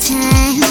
time